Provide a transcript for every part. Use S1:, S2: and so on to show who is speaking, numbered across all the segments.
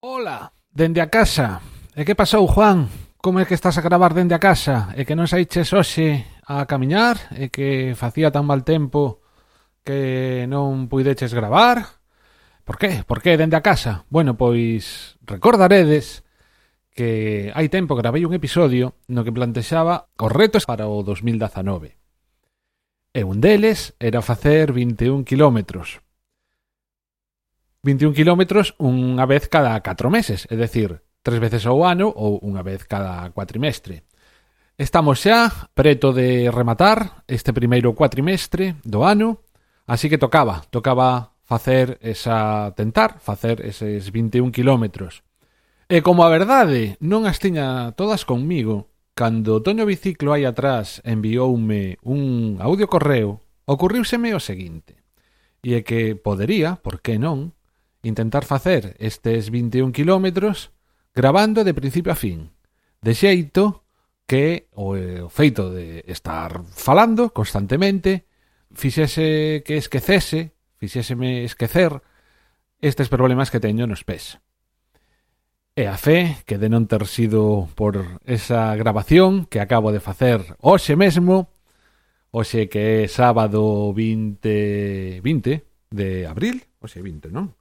S1: Ola, dende a casa. E que pasou, Juan? Como é que estás a gravar dende a casa? E que non saiches hoxe a camiñar? E que facía tan mal tempo que non puideches gravar? Por que? Por que dende a casa? Bueno, pois recordaredes que hai tempo gravei un episodio no que plantexaba os retos para o 2019. E un deles era facer 21 kilómetros, 21 kilómetros unha vez cada 4 meses, é dicir, tres veces ao ano ou unha vez cada cuatrimestre. Estamos xa preto de rematar este primeiro cuatrimestre do ano, así que tocaba, tocaba facer esa tentar, facer eses 21 kilómetros. E como a verdade non as tiña todas conmigo, cando Toño Biciclo aí atrás envioume un audio correo, ocurriuseme o seguinte. E é que podería, por que non, intentar facer estes 21 kilómetros grabando de principio a fin. De xeito que o, eh, o feito de estar falando constantemente fixese que esquecese, fixéseme esquecer estes problemas que teño nos pés. E a fe que de non ter sido por esa grabación que acabo de facer hoxe mesmo, hoxe que é sábado 20, 20 de abril, hoxe 20, non?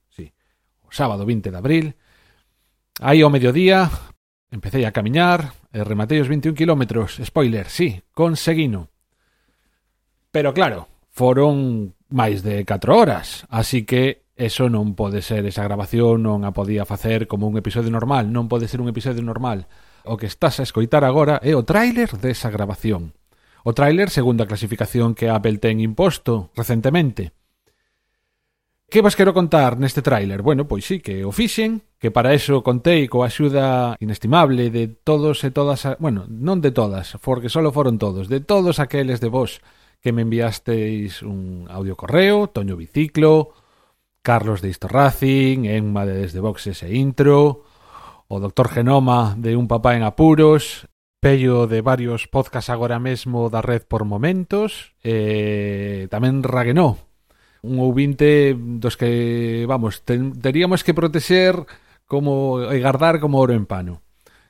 S1: sábado 20 de abril. Aí ao mediodía empecé a camiñar e rematei os 21 kilómetros. Spoiler, sí, conseguino. Pero claro, foron máis de 4 horas, así que eso non pode ser, esa grabación non a podía facer como un episodio normal, non pode ser un episodio normal. O que estás a escoitar agora é o tráiler desa grabación. O tráiler, segunda clasificación que Apple ten imposto recentemente. Que vos quero contar neste tráiler? Bueno, pois sí, que o fixen, que para eso contei coa axuda inestimable de todos e todas, a... bueno, non de todas, porque solo foron todos, de todos aqueles de vos que me enviasteis un audio correo, Toño Biciclo, Carlos de Isto Racing, Enma de Desde Boxes e Intro, o Doctor Genoma de Un Papá en Apuros, Pello de varios podcasts agora mesmo da red por momentos, e tamén Raguenó, un ouvinte dos que, vamos, ten, teríamos que protexer como e guardar como oro en pano.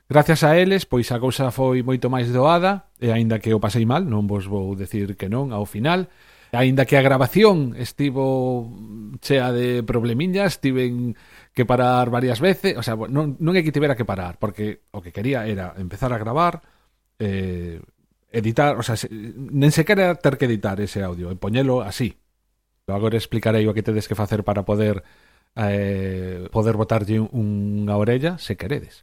S1: Gracias a eles, pois a cousa foi moito máis doada, e aínda que o pasei mal, non vos vou decir que non ao final, aínda que a grabación estivo chea de problemiñas, tiven que parar varias veces, o sea, non, non é que tivera que parar, porque o que quería era empezar a gravar, eh, editar, o sea, se, nen sequera ter que editar ese audio, e poñelo así, Agora explicarei o que tedes que facer para poder eh, poder botarlle unha orella se queredes.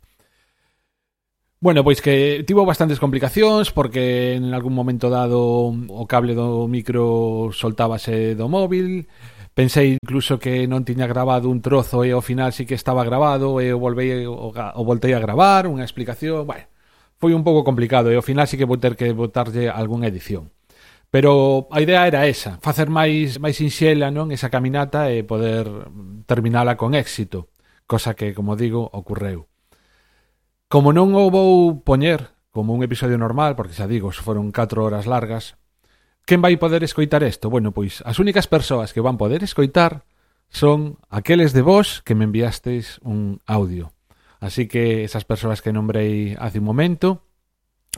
S1: Bueno, pois que tivo bastantes complicacións porque en algún momento dado o cable do micro soltábase do móvil. Pensei incluso que non tiña grabado un trozo e ao final sí que estaba grabado e o volvei o, o voltei a gravar, unha explicación, bueno, foi un pouco complicado e ao final sí que vou ter que botarlle algunha edición. Pero a idea era esa, facer máis máis sinxela, non, esa caminata e poder terminala con éxito, cosa que, como digo, ocorreu. Como non o vou poñer como un episodio normal, porque xa digo, foron 4 horas largas, quen vai poder escoitar isto? Bueno, pois as únicas persoas que van poder escoitar son aqueles de vos que me enviasteis un audio. Así que esas persoas que nombrei hace un momento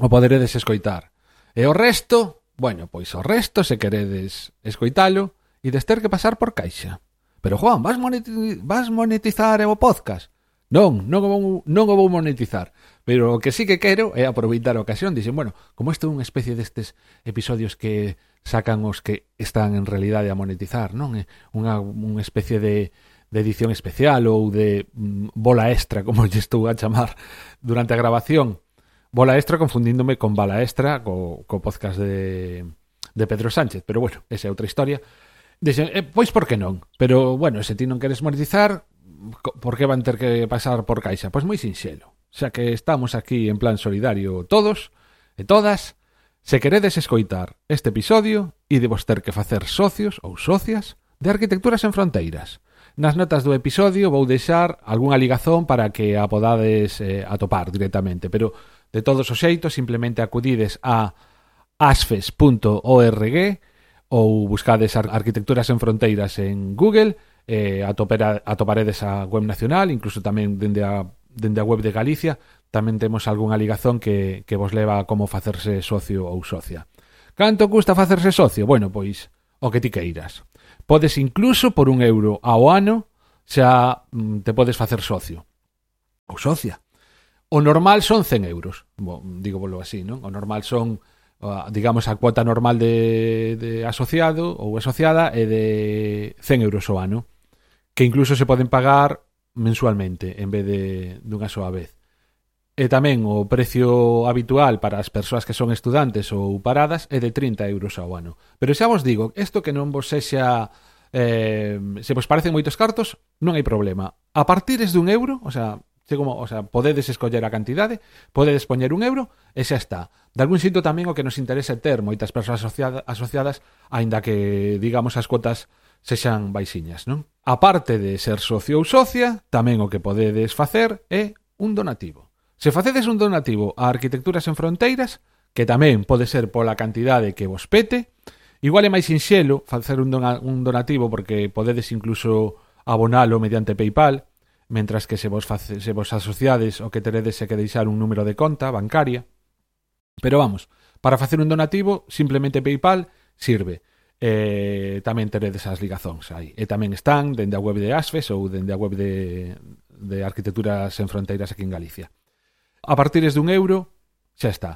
S1: o poderedes escoitar. E o resto, Bueno, pois o resto, se queredes escoitalo, ides ter que pasar por caixa. Pero Juan, vas, monetiz vas monetizar o podcast? Non, non o, vou, non o vou monetizar. Pero o que sí que quero é aproveitar a ocasión. Dixen, bueno, como isto é unha especie destes episodios que sacan os que están en realidade a monetizar, non? É unha, unha especie de, de edición especial ou de mm, bola extra, como lle estou a chamar durante a grabación Bola Extra confundíndome con Bala Extra, co, co podcast de, de Pedro Sánchez, pero bueno, esa é outra historia. Dixen, eh, pois por que non? Pero bueno, se ti non queres monetizar, por que van ter que pasar por caixa? Pois moi sinxelo. Xa que estamos aquí en plan solidario todos e todas, se queredes escoitar este episodio, e idevos ter que facer socios ou socias de Arquitecturas en Fronteiras. Nas notas do episodio vou deixar algunha ligazón para que a podades eh, atopar directamente, pero De todos os xeitos, simplemente acudides a asfes.org ou buscades Arquitecturas en Fronteiras en Google, eh, atopera, atoparedes a web nacional, incluso tamén dende a, dende a web de Galicia, tamén temos algunha ligazón que, que vos leva a como facerse socio ou socia. Canto custa facerse socio? Bueno, pois, o que ti queiras. Podes incluso por un euro ao ano xa mm, te podes facer socio. Ou socia. O normal son 100 euros, bo, digo bolo así, non? O normal son, digamos, a cuota normal de, de asociado ou asociada é de 100 euros ao ano, que incluso se poden pagar mensualmente en vez de dunha soa vez. E tamén o precio habitual para as persoas que son estudantes ou paradas é de 30 euros ao ano. Pero xa vos digo, isto que non vos sexa eh, se vos parecen moitos cartos, non hai problema. A partir es dun euro, o sea, sei como, o sea, podedes escoller a cantidade, podedes poñer un euro e xa está. De algún xinto tamén o que nos interesa ter moitas persoas asociada, asociadas, aínda que, digamos, as cuotas sexan baixiñas, non? A parte de ser socio ou socia, tamén o que podedes facer é un donativo. Se facedes un donativo a Arquitecturas en Fronteiras, que tamén pode ser pola cantidade que vos pete, igual é máis sinxelo facer un, dona, un donativo porque podedes incluso abonalo mediante Paypal, mentras que se vos, face, se vos asociades o que teredes se que deixar un número de conta bancaria. Pero vamos, para facer un donativo, simplemente PayPal sirve. E tamén teredes as ligazóns aí. E tamén están dende a web de ASFES ou dende a web de, de Arquitecturas en Fronteiras aquí en Galicia. A partir dun euro, xa está.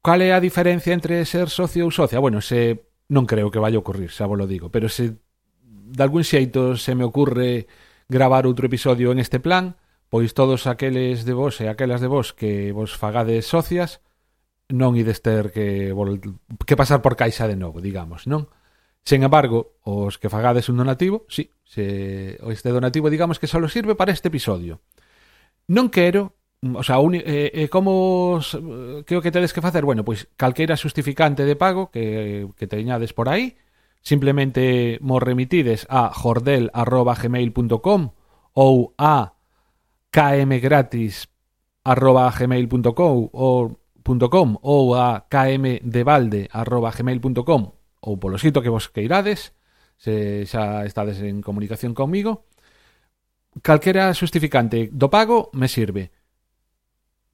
S1: Cal é a diferencia entre ser socio ou socia? Bueno, se non creo que vai ocurrir, xa vos lo digo, pero se de algún xeito se me ocurre gravar outro episodio en este plan, pois todos aqueles de vos e aquelas de vos que vos fagades socias non ides ter que, que pasar por caixa de novo, digamos, non? Sen embargo, os que fagades un donativo, sí, se, este donativo digamos que só sirve para este episodio. Non quero O sea, un, eh, eh, como creo que tedes que facer? Bueno, pois calqueira xustificante de pago que, que teñades por aí simplemente mo remitides a jordel.gmail.com ou a kmgratis.gmail.com ou, .com, ou a kmdevalde@gmail.com ou polo sitio que vos queirades, se xa estades en comunicación comigo, calquera xustificante do pago me sirve.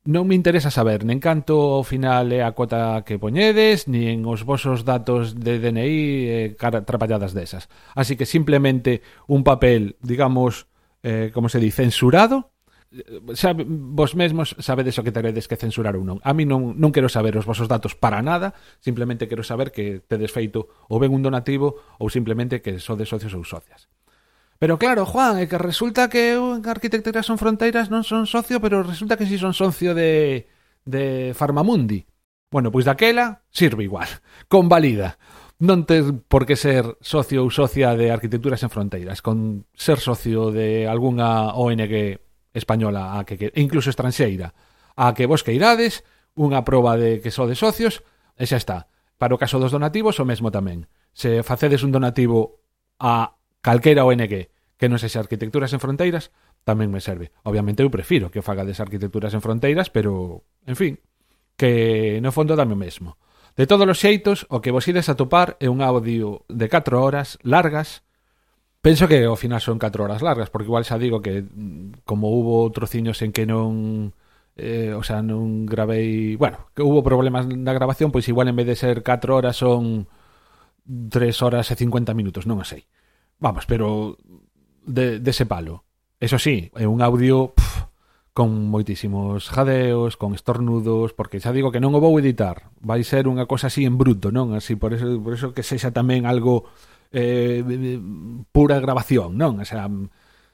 S1: Non me interesa saber nen canto ao final é a cota que poñedes, nin os vosos datos de DNI e eh, trapalladas desas. Así que simplemente un papel, digamos, eh, como se di, censurado, eh, xa, vos mesmos sabedes o que teredes que censurar ou non. A mí non, non quero saber os vosos datos para nada, simplemente quero saber que tedes feito ou ben un donativo ou simplemente que sodes socios ou socias. Pero claro, Juan, é que resulta que eu en Arquitecturas son Fronteiras non son socio, pero resulta que si son socio de, de Farmamundi. Bueno, pois daquela sirve igual, convalida. Non tes por que ser socio ou socia de Arquitecturas en Fronteiras, con ser socio de algunha ONG española a que, que incluso estranxeira, a que vos queirades, unha proba de que sodes socios, e xa está. Para o caso dos donativos, o mesmo tamén. Se facedes un donativo a calquera ONG que non sexa arquitecturas en fronteiras, tamén me serve. Obviamente eu prefiro que o faga des arquitecturas en fronteiras, pero, en fin, que no fondo dame o mesmo. De todos os xeitos, o que vos ides a topar é un audio de 4 horas largas. Penso que ao final son 4 horas largas, porque igual xa digo que mm, como hubo trociños en que non eh, o sea, non gravei, bueno, que hubo problemas na grabación, pois igual en vez de ser 4 horas son 3 horas e 50 minutos, non a sei. Vamos, pero de, de de palo. Eso sí, é un audio pff, con moitísimos jadeos, con estornudos, porque xa digo que non o vou editar, vai ser unha cosa así en bruto, non? Así por eso, por eso que sexa tamén algo eh, pura grabación, non? O sea,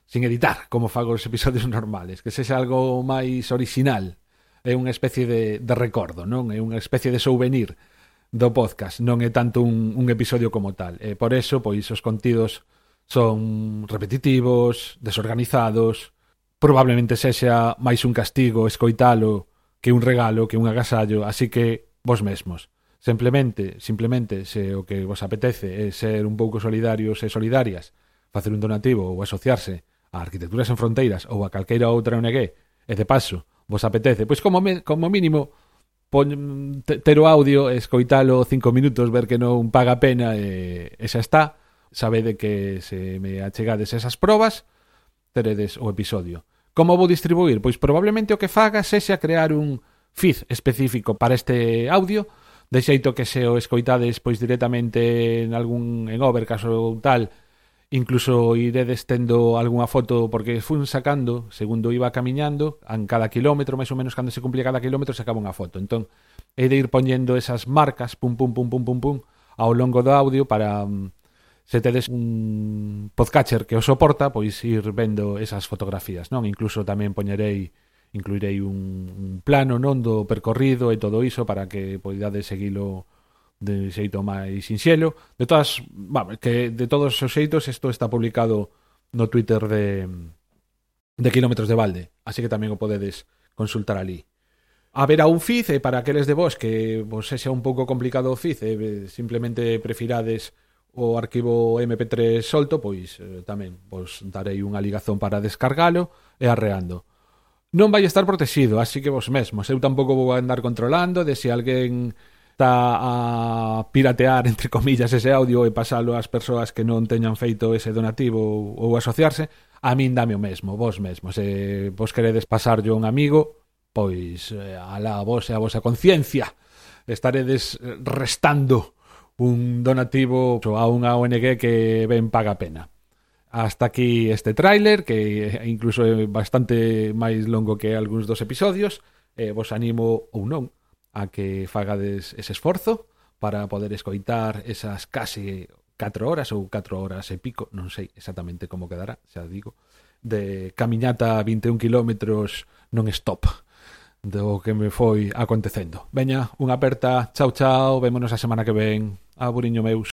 S1: sin editar, como fago os episodios normales, que sexa algo máis original. É unha especie de, de recordo, non? É unha especie de souvenir do podcast, non é tanto un, un episodio como tal. E por eso, pois, os contidos Son repetitivos, desorganizados, probablemente sexa máis un castigo escoitalo que un regalo, que un agasallo, así que vos mesmos. Simplemente, simplemente, se o que vos apetece é ser un pouco solidarios e solidarias, facer un donativo ou asociarse a Arquitecturas en Fronteiras ou a calqueira outra ONG, e de paso, vos apetece, pois como, me, como mínimo, pon, ter o audio, escoitalo cinco minutos, ver que non paga pena e, e xa está, Sabede que se me achegades esas probas, teredes o episodio. Como vou distribuir? Pois probablemente o que faga sexa crear un feed específico para este audio, de xeito que se o escoitades pois directamente en algún en Overcast ou tal, incluso iredes tendo algunha foto porque fun sacando, segundo iba camiñando, en cada quilómetro, máis ou menos cando se cumplía cada quilómetro sacaba unha foto. Entón, he de ir poñendo esas marcas, pum pum pum pum pum pum, ao longo do audio para mm, se tedes un podcatcher que o soporta, pois ir vendo esas fotografías, non? Incluso tamén poñerei incluirei un, un plano non do percorrido e todo iso para que poidades seguilo de xeito máis sinxelo. De todas, bueno, que de todos os xeitos isto está publicado no Twitter de de Kilómetros de Balde, así que tamén o podedes consultar ali a ver a un Fiz, e para aqueles de vos que vos sexa un pouco complicado o Fiz, e eh, simplemente prefirades o arquivo MP3 solto, pois eh, tamén vos darei unha ligazón para descargalo e arreando. Non vai estar protegido, así que vos mesmos. Eu tampouco vou andar controlando de se alguén está a piratear, entre comillas, ese audio e pasalo ás persoas que non teñan feito ese donativo ou, asociarse, a min dame o mesmo, vos mesmo. Se vos queredes pasarlo a un amigo, pois eh, alá a vos e a vosa conciencia estaredes restando un donativo a unha ONG que ben paga pena. Hasta aquí este tráiler, que incluso é bastante máis longo que algúns dos episodios. Eh, vos animo ou non a que fagades ese esforzo para poder escoitar esas case 4 horas ou 4 horas e pico, non sei exactamente como quedará, xa digo, de camiñata a 21 kilómetros non stop do que me foi acontecendo. Veña, unha aperta, chao chao, vémonos a semana que ven. Aburiño meus.